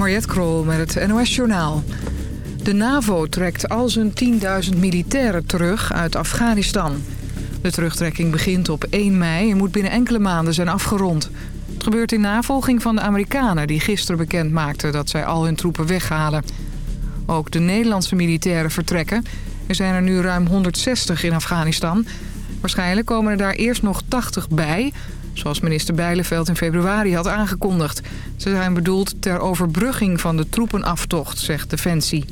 Mariette Krol met het NOS Journaal. De NAVO trekt al zijn 10.000 militairen terug uit Afghanistan. De terugtrekking begint op 1 mei en moet binnen enkele maanden zijn afgerond. Het gebeurt in navolging van de Amerikanen die gisteren bekend maakten dat zij al hun troepen weghalen. Ook de Nederlandse militairen vertrekken. Er zijn er nu ruim 160 in Afghanistan. Waarschijnlijk komen er daar eerst nog 80 bij... zoals minister Bijleveld in februari had aangekondigd. Ze zijn bedoeld ter overbrugging van de troepenaftocht, zegt Defensie.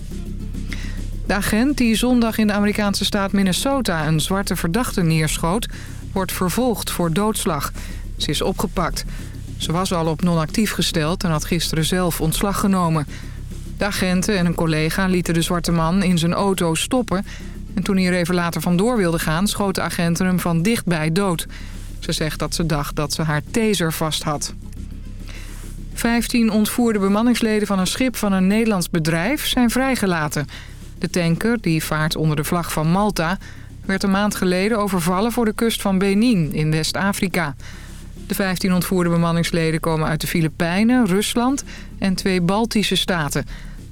De agent die zondag in de Amerikaanse staat Minnesota een zwarte verdachte neerschoot... wordt vervolgd voor doodslag. Ze is opgepakt. Ze was al op non-actief gesteld en had gisteren zelf ontslag genomen. De agenten en een collega lieten de zwarte man in zijn auto stoppen... en toen hij er even later vandoor wilde gaan... schoten agenten hem van dichtbij dood. Ze zegt dat ze dacht dat ze haar taser vast had. Vijftien ontvoerde bemanningsleden van een schip van een Nederlands bedrijf zijn vrijgelaten... De tanker, die vaart onder de vlag van Malta... werd een maand geleden overvallen voor de kust van Benin in West-Afrika. De 15 ontvoerde bemanningsleden komen uit de Filipijnen, Rusland en twee Baltische staten.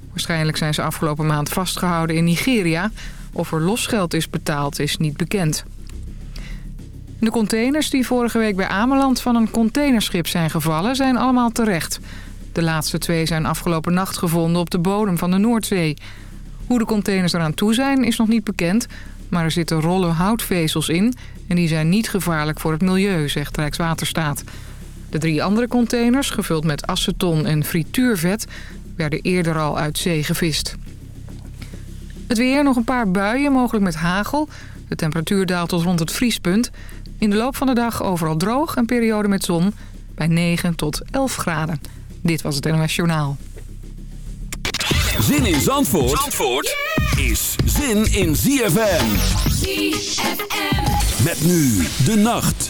Waarschijnlijk zijn ze afgelopen maand vastgehouden in Nigeria. Of er losgeld is betaald is niet bekend. De containers die vorige week bij Ameland van een containerschip zijn gevallen... zijn allemaal terecht. De laatste twee zijn afgelopen nacht gevonden op de bodem van de Noordzee... Hoe de containers eraan toe zijn is nog niet bekend... maar er zitten rollen houtvezels in... en die zijn niet gevaarlijk voor het milieu, zegt Rijkswaterstaat. De drie andere containers, gevuld met aceton en frituurvet... werden eerder al uit zee gevist. Het weer, nog een paar buien, mogelijk met hagel. De temperatuur daalt tot rond het vriespunt. In de loop van de dag overal droog en periode met zon... bij 9 tot 11 graden. Dit was het NOS Journaal. Zin in Zandvoort, Zandvoort is zin in ZFM. ZFM. Met nu de nacht.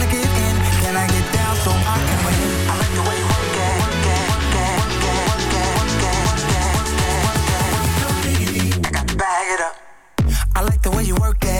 can I like the way you work it.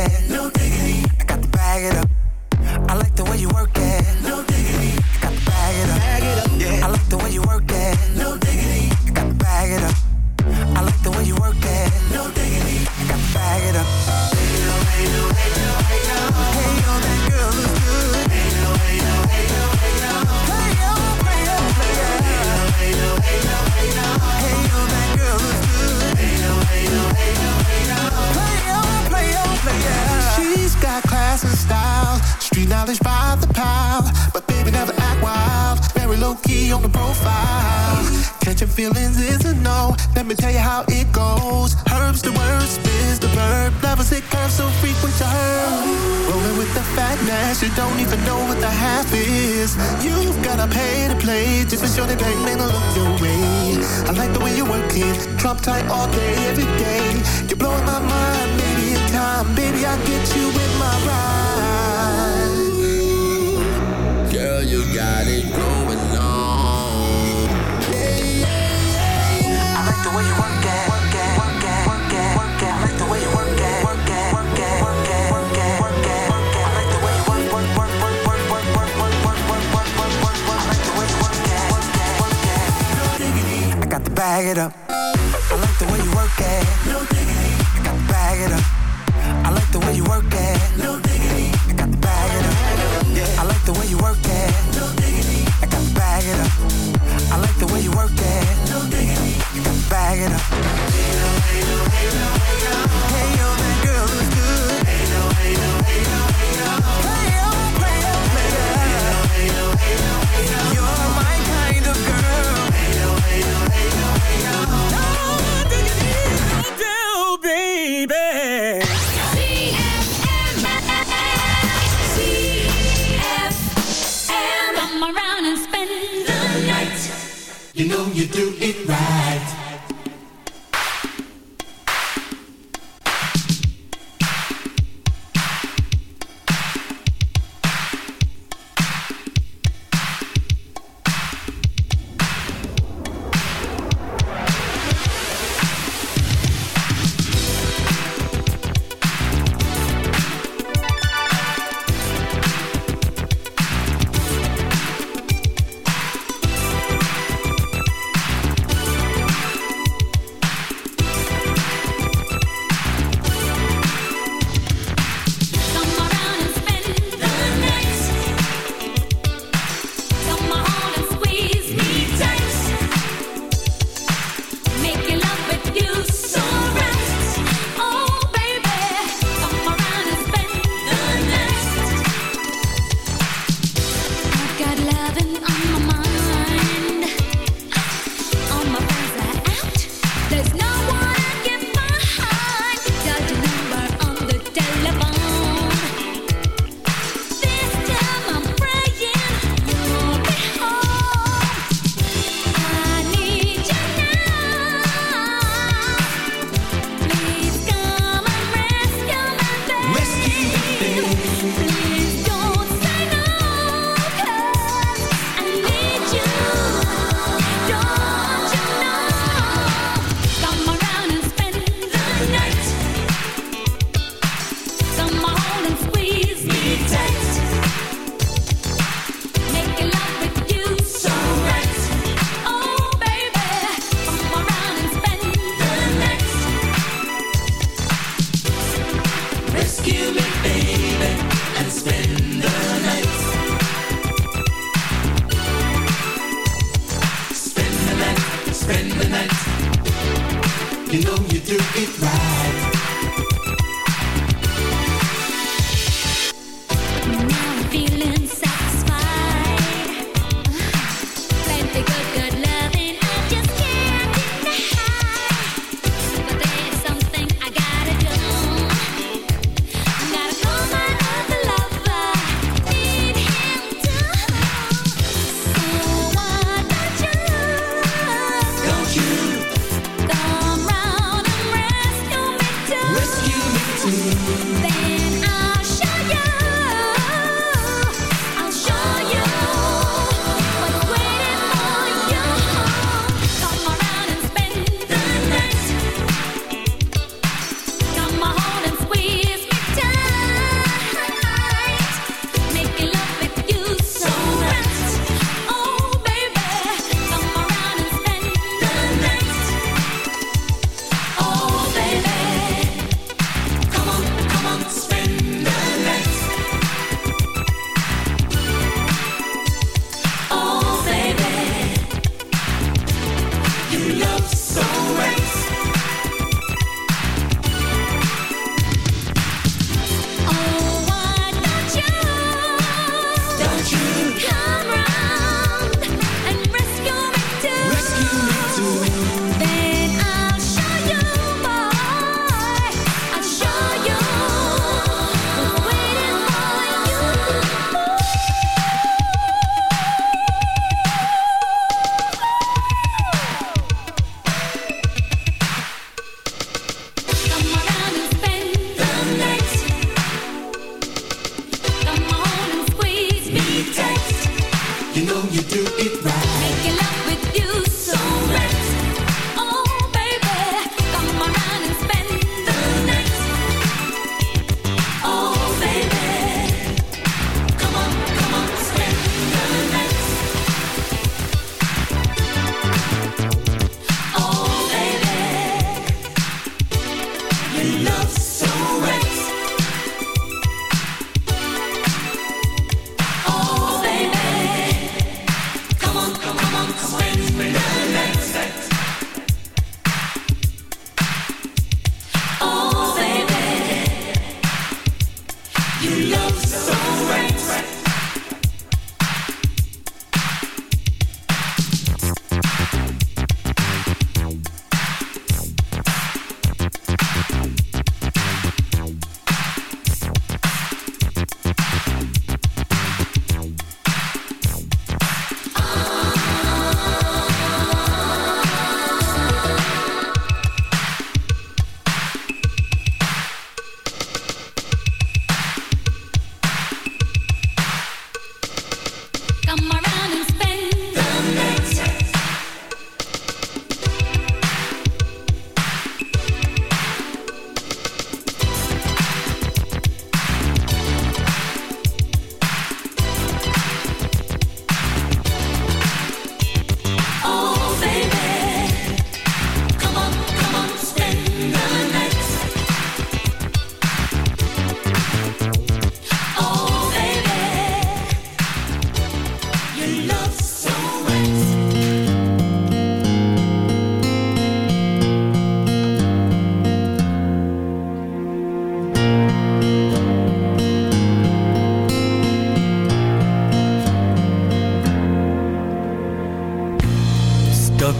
On the profile. Catching feelings is a no. Let me tell you how it goes. Herbs the word, spins the verb. Levels it curves so frequent to her. Rolling with the fatness, you don't even know what the half is. You've gotta pay to play just to show the gang man look your way. I like the way you work it, drop tight all day, every day. You're blowing my mind, maybe in time, baby I'll get you in my ride. Girl, you got it going bag it up. I like the way you work it. No diggity, I got to bag it up. I like the way you work it. No diggity, I got to bag it up. I like the way you work it. No diggity, I got to bag it up. I like the way you work it. No diggity, I got to bag it up. Yo, hey yo, hey yo, hey yo.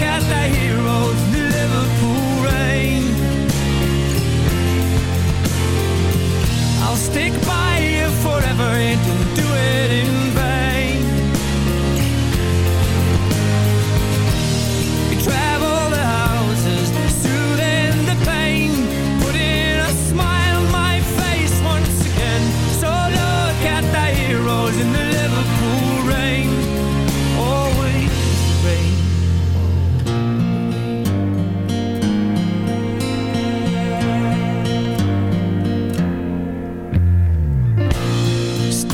the heroes Liverpool rain. I'll stick by you forever and do it in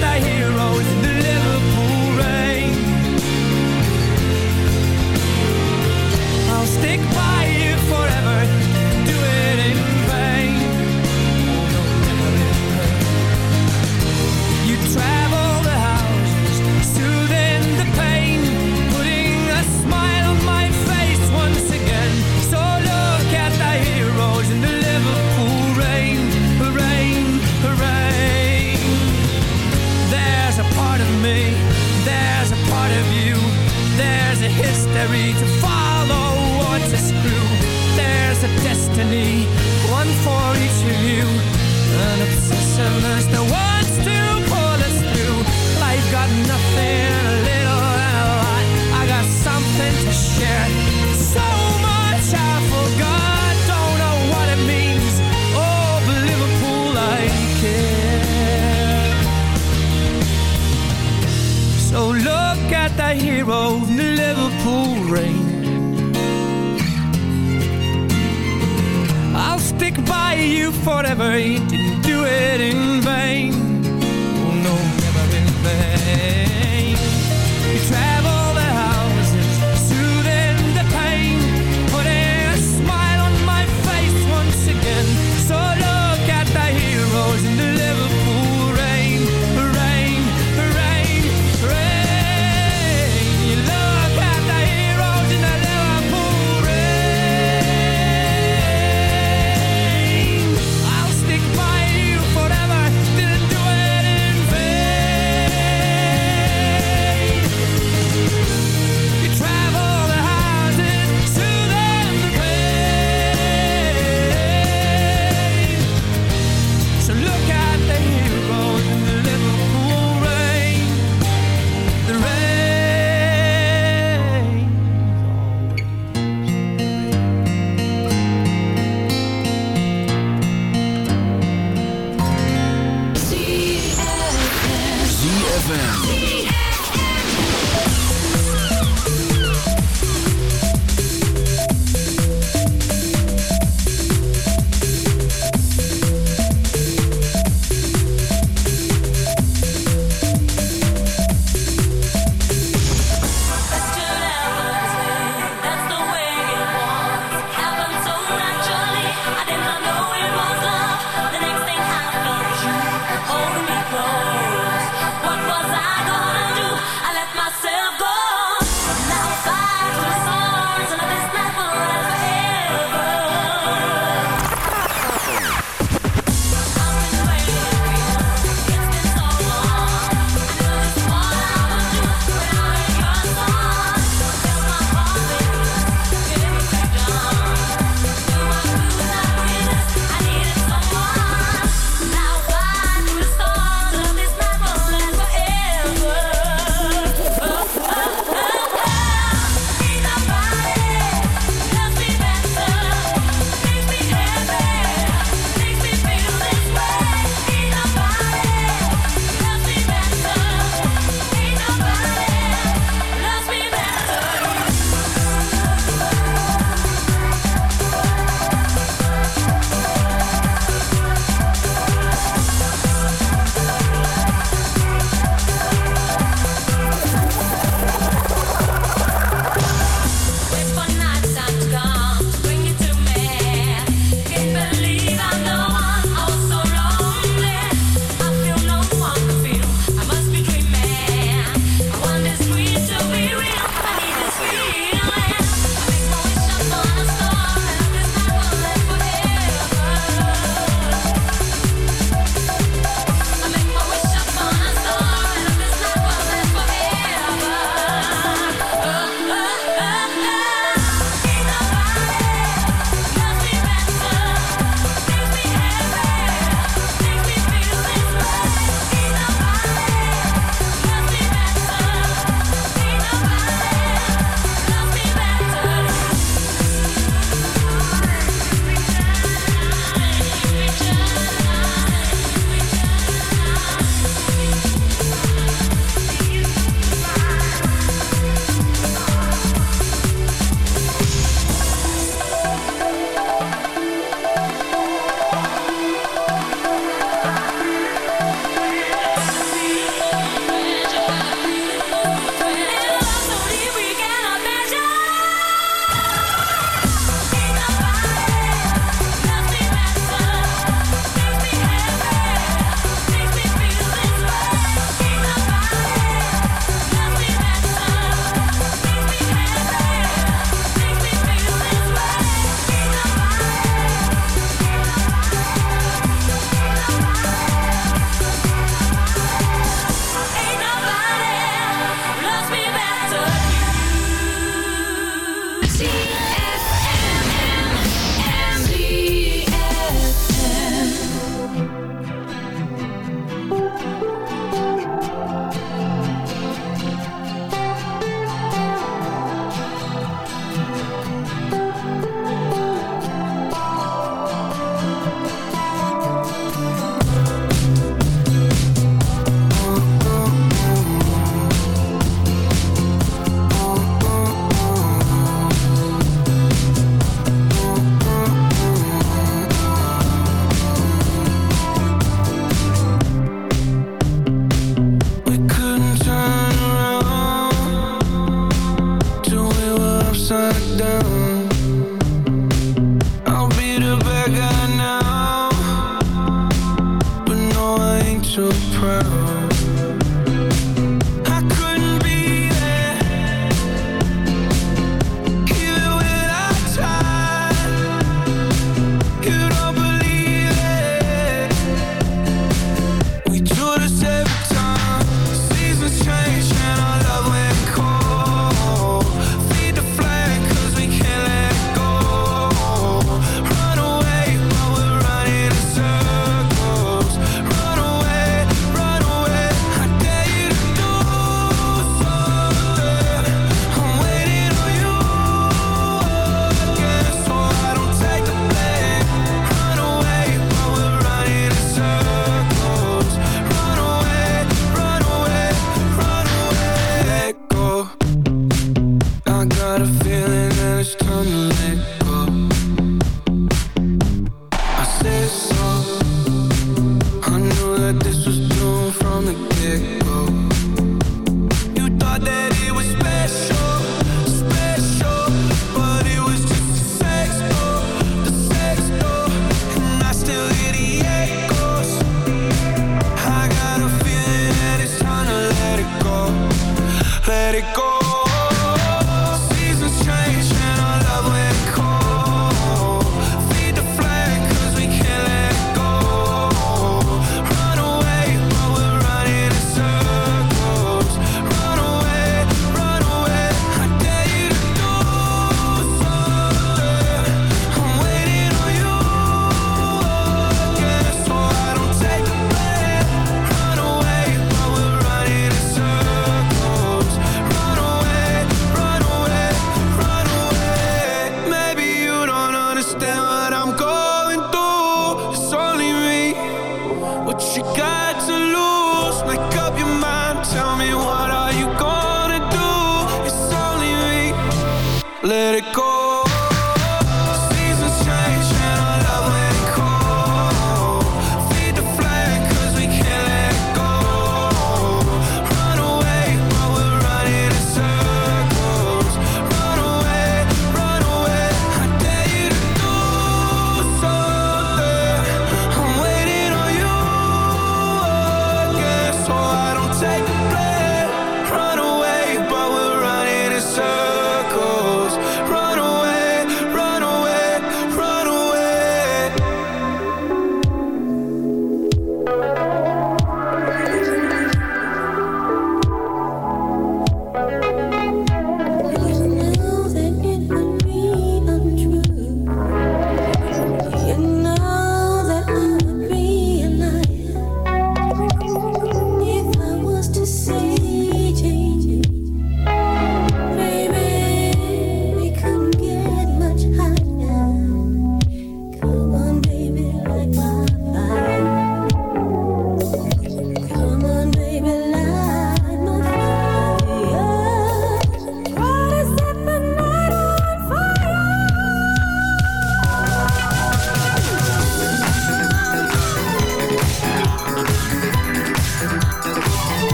the heroes.